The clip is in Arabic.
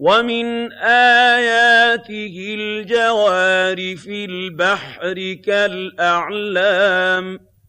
وَمِنْ آيَاتِهِ الْجَوَارِ فِي الْبَحْرِ كَالْأَعْلَامِ